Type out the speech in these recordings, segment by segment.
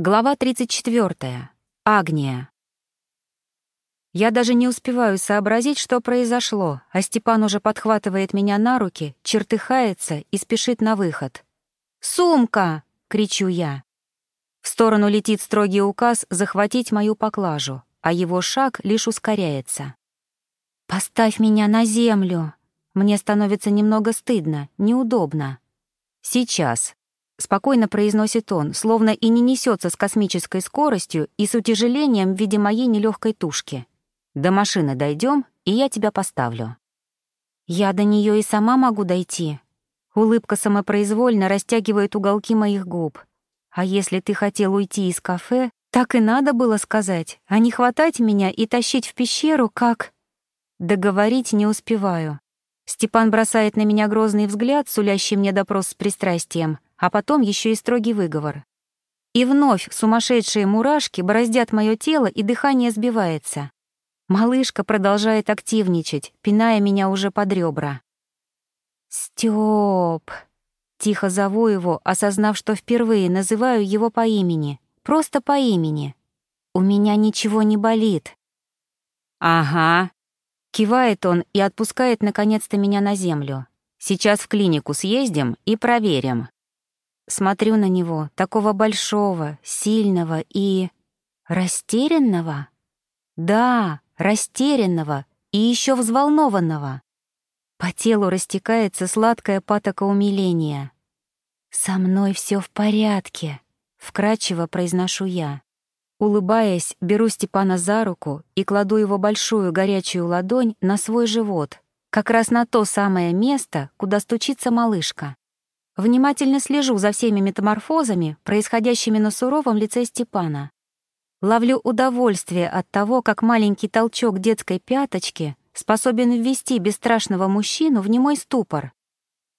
Глава 34. Агния. Я даже не успеваю сообразить, что произошло, а Степан уже подхватывает меня на руки, чертыхается и спешит на выход. «Сумка!» — кричу я. В сторону летит строгий указ захватить мою поклажу, а его шаг лишь ускоряется. «Поставь меня на землю!» Мне становится немного стыдно, неудобно. «Сейчас», Спокойно произносит он, словно и не несется с космической скоростью и с утяжелением в виде моей нелегкой тушки. До машины дойдем, и я тебя поставлю. Я до нее и сама могу дойти. Улыбка самопроизвольно растягивает уголки моих губ. А если ты хотел уйти из кафе, так и надо было сказать, а не хватать меня и тащить в пещеру, как... Договорить не успеваю. Степан бросает на меня грозный взгляд, сулящий мне допрос с пристрастием, а потом еще и строгий выговор. И вновь сумасшедшие мурашки бороздят мое тело, и дыхание сбивается. Малышка продолжает активничать, пиная меня уже под ребра. «Стёп!» Тихо зову его, осознав, что впервые называю его по имени. Просто по имени. «У меня ничего не болит». «Ага», Кивает он и отпускает наконец-то меня на землю. Сейчас в клинику съездим и проверим. Смотрю на него, такого большого, сильного и... растерянного? Да, растерянного и еще взволнованного. По телу растекается сладкая патока умиления. «Со мной все в порядке», — вкрадчиво произношу я. Улыбаясь, беру Степана за руку и кладу его большую горячую ладонь на свой живот, как раз на то самое место, куда стучится малышка. Внимательно слежу за всеми метаморфозами, происходящими на суровом лице Степана. Ловлю удовольствие от того, как маленький толчок детской пяточки способен ввести бесстрашного мужчину в немой ступор.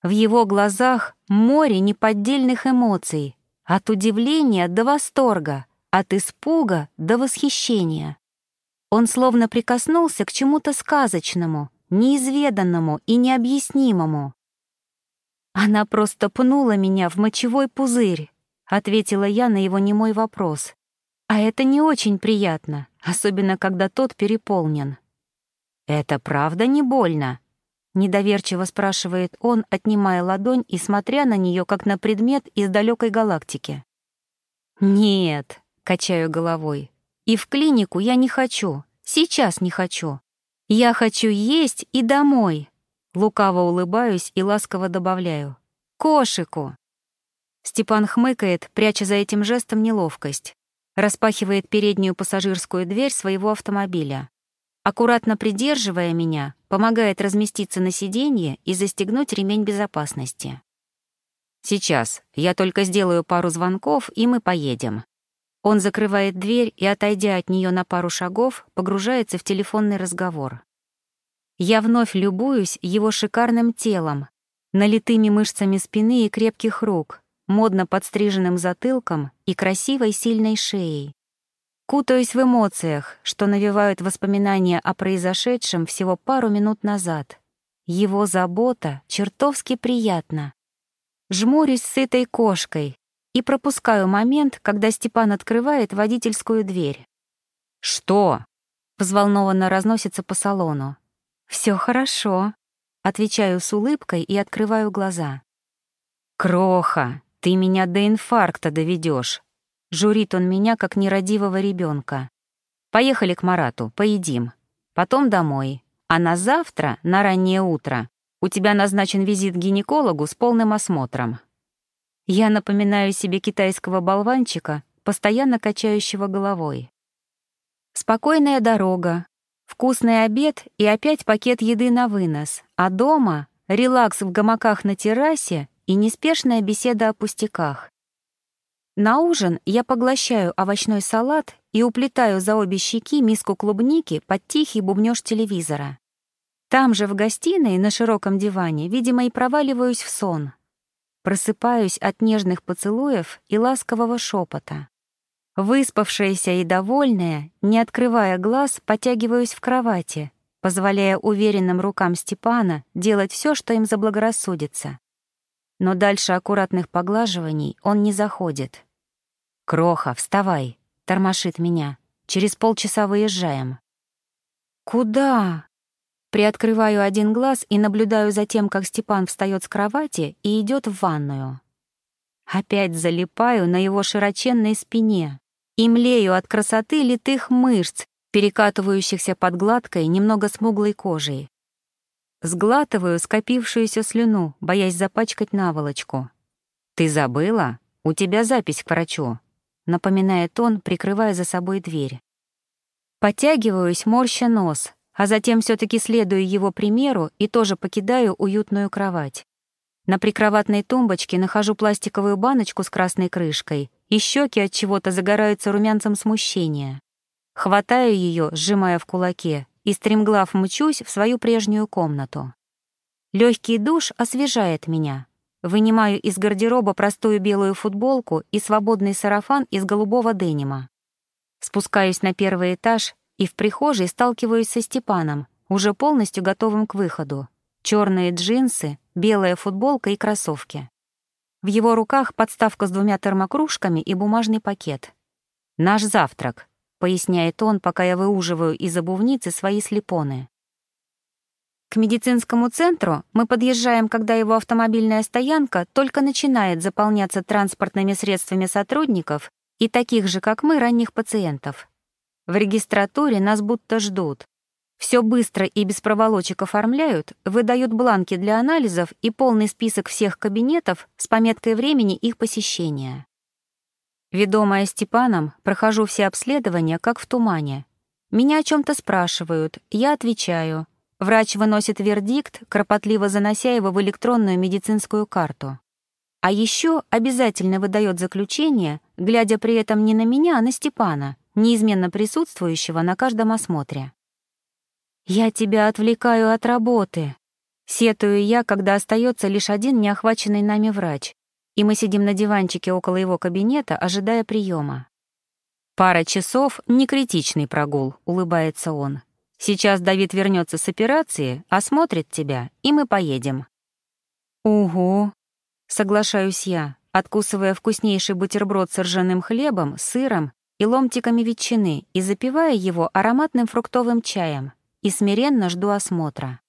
В его глазах море неподдельных эмоций, от удивления до восторга, от испуга до восхищения. Он словно прикоснулся к чему-то сказочному, неизведанному и необъяснимому. «Она просто пнула меня в мочевой пузырь», — ответила я на его немой вопрос. «А это не очень приятно, особенно когда тот переполнен». «Это правда не больно?» — недоверчиво спрашивает он, отнимая ладонь и смотря на нее как на предмет из далекой галактики. «Нет», Качаю головой. И в клинику я не хочу. Сейчас не хочу. Я хочу есть и домой. Лукаво улыбаюсь и ласково добавляю. Кошику. Степан хмыкает, пряча за этим жестом неловкость. Распахивает переднюю пассажирскую дверь своего автомобиля. Аккуратно придерживая меня, помогает разместиться на сиденье и застегнуть ремень безопасности. «Сейчас. Я только сделаю пару звонков, и мы поедем», он закрывает дверь и, отойдя от нее на пару шагов, погружается в телефонный разговор. Я вновь любуюсь его шикарным телом, налитыми мышцами спины и крепких рук, модно подстриженным затылком и красивой сильной шеей. Кутаюсь в эмоциях, что навевают воспоминания о произошедшем всего пару минут назад. Его забота чертовски приятна. Жмурюсь сытой кошкой, и пропускаю момент, когда Степан открывает водительскую дверь. «Что?» — взволнованно разносится по салону. Все хорошо», — отвечаю с улыбкой и открываю глаза. «Кроха, ты меня до инфаркта доведешь. журит он меня, как нерадивого ребенка. «Поехали к Марату, поедим. Потом домой. А на завтра, на раннее утро, у тебя назначен визит к гинекологу с полным осмотром. Я напоминаю себе китайского болванчика, постоянно качающего головой. Спокойная дорога, вкусный обед и опять пакет еды на вынос, а дома — релакс в гамаках на террасе и неспешная беседа о пустяках. На ужин я поглощаю овощной салат и уплетаю за обе щеки миску клубники под тихий бубнёж телевизора. Там же в гостиной на широком диване, видимо, и проваливаюсь в сон, Просыпаюсь от нежных поцелуев и ласкового шепота. Выспавшаяся и довольная, не открывая глаз, потягиваюсь в кровати, позволяя уверенным рукам Степана делать все, что им заблагорассудится. Но дальше аккуратных поглаживаний он не заходит. «Кроха, вставай!» — тормошит меня. «Через полчаса выезжаем». «Куда?» Приоткрываю один глаз и наблюдаю за тем, как Степан встает с кровати и идет в ванную. Опять залипаю на его широченной спине и млею от красоты литых мышц, перекатывающихся под гладкой, немного смуглой кожей. Сглатываю скопившуюся слюну, боясь запачкать наволочку. «Ты забыла? У тебя запись к врачу», — напоминает он, прикрывая за собой дверь. Подтягиваюсь, морща нос, а затем все таки следую его примеру и тоже покидаю уютную кровать. На прикроватной тумбочке нахожу пластиковую баночку с красной крышкой, и щеки от чего-то загораются румянцем смущения. Хватаю ее, сжимая в кулаке, и стремглав мчусь в свою прежнюю комнату. Легкий душ освежает меня. Вынимаю из гардероба простую белую футболку и свободный сарафан из голубого денима. Спускаюсь на первый этаж и в прихожей сталкиваюсь со Степаном, уже полностью готовым к выходу. Черные джинсы, белая футболка и кроссовки. В его руках подставка с двумя термокружками и бумажный пакет. «Наш завтрак», — поясняет он, пока я выуживаю из обувницы свои слепоны. К медицинскому центру мы подъезжаем, когда его автомобильная стоянка только начинает заполняться транспортными средствами сотрудников и таких же, как мы, ранних пациентов. В регистратуре нас будто ждут. Все быстро и без проволочек оформляют, выдают бланки для анализов и полный список всех кабинетов с пометкой времени их посещения. Ведомая Степаном, прохожу все обследования, как в тумане. Меня о чем то спрашивают, я отвечаю. Врач выносит вердикт, кропотливо занося его в электронную медицинскую карту. А еще обязательно выдает заключение, глядя при этом не на меня, а на Степана, неизменно присутствующего на каждом осмотре. «Я тебя отвлекаю от работы», — сетую я, когда остается лишь один неохваченный нами врач, и мы сидим на диванчике около его кабинета, ожидая приема. «Пара часов — не критичный прогул», — улыбается он. «Сейчас Давид вернется с операции, осмотрит тебя, и мы поедем». «Угу», — соглашаюсь я, откусывая вкуснейший бутерброд с ржаным хлебом, сыром и ломтиками ветчины и запивая его ароматным фруктовым чаем, и смиренно жду осмотра.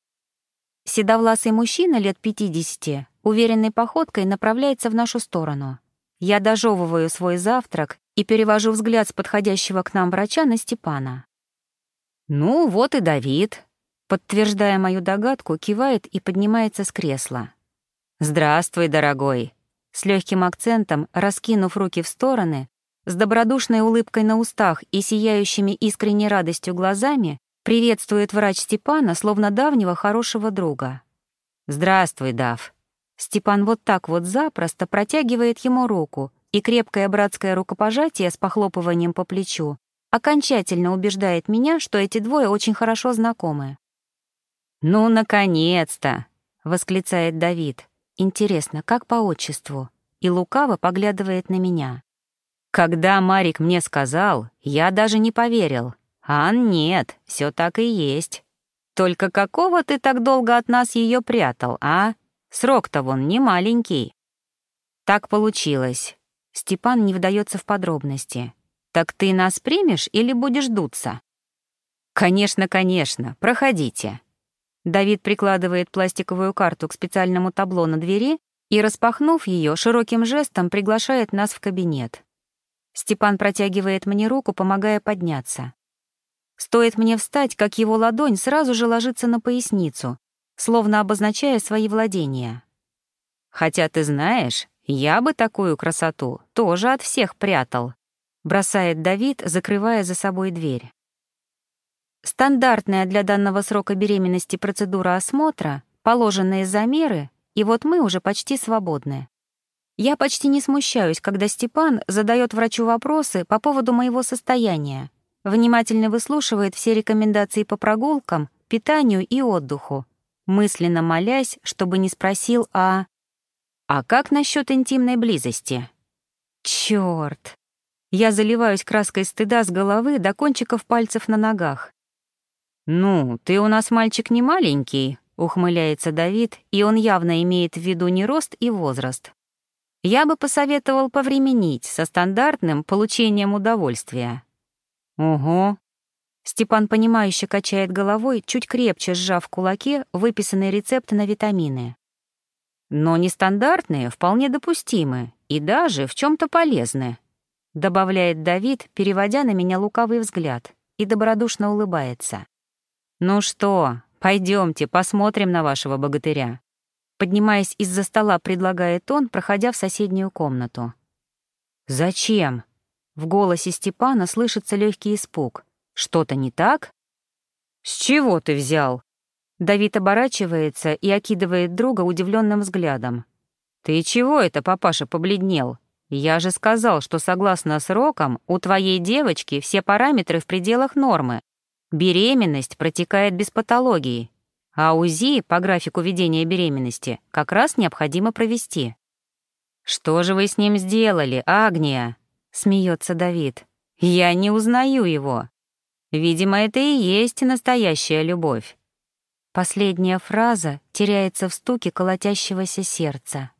Седовласый мужчина лет 50 уверенной походкой направляется в нашу сторону. Я дожевываю свой завтрак и перевожу взгляд с подходящего к нам врача на Степана. «Ну, вот и Давид», — подтверждая мою догадку, кивает и поднимается с кресла. «Здравствуй, дорогой», — с легким акцентом, раскинув руки в стороны, с добродушной улыбкой на устах и сияющими искренней радостью глазами приветствует врач Степана, словно давнего хорошего друга. «Здравствуй, Дав». Степан вот так вот запросто протягивает ему руку, и крепкое братское рукопожатие с похлопыванием по плечу окончательно убеждает меня, что эти двое очень хорошо знакомы. «Ну, наконец-то!» — восклицает Давид. Интересно, как по отчеству? И лукаво поглядывает на меня. Когда Марик мне сказал, я даже не поверил. А нет, все так и есть. Только какого ты так долго от нас ее прятал, а? Срок-то вон не маленький. Так получилось. Степан не вдается в подробности. Так ты нас примешь или будешь дуться? Конечно, конечно, проходите. Давид прикладывает пластиковую карту к специальному табло на двери и, распахнув ее, широким жестом приглашает нас в кабинет. Степан протягивает мне руку, помогая подняться. Стоит мне встать, как его ладонь сразу же ложится на поясницу, словно обозначая свои владения. «Хотя ты знаешь, я бы такую красоту тоже от всех прятал», бросает Давид, закрывая за собой дверь. Стандартная для данного срока беременности процедура осмотра, положенные замеры, и вот мы уже почти свободны. Я почти не смущаюсь, когда Степан задает врачу вопросы по поводу моего состояния, внимательно выслушивает все рекомендации по прогулкам, питанию и отдыху, мысленно молясь, чтобы не спросил о... «А как насчет интимной близости?» Черт! Я заливаюсь краской стыда с головы до кончиков пальцев на ногах. «Ну, ты у нас мальчик не маленький», — ухмыляется Давид, и он явно имеет в виду не рост и возраст. Я бы посоветовал повременить со стандартным получением удовольствия. Угу. Степан, понимающе качает головой, чуть крепче сжав в кулаке выписанный рецепт на витамины. Но нестандартные вполне допустимы и даже в чем то полезны, добавляет Давид, переводя на меня лукавый взгляд, и добродушно улыбается. Ну что, пойдемте посмотрим на вашего богатыря. Поднимаясь из-за стола, предлагает он, проходя в соседнюю комнату. «Зачем?» В голосе Степана слышится легкий испуг. «Что-то не так?» «С чего ты взял?» Давид оборачивается и окидывает друга удивленным взглядом. «Ты чего это, папаша, побледнел? Я же сказал, что согласно срокам у твоей девочки все параметры в пределах нормы. Беременность протекает без патологии, а УЗИ по графику ведения беременности как раз необходимо провести». «Что же вы с ним сделали, Агния?» — смеется Давид. «Я не узнаю его. Видимо, это и есть настоящая любовь. Последняя фраза теряется в стуке колотящегося сердца.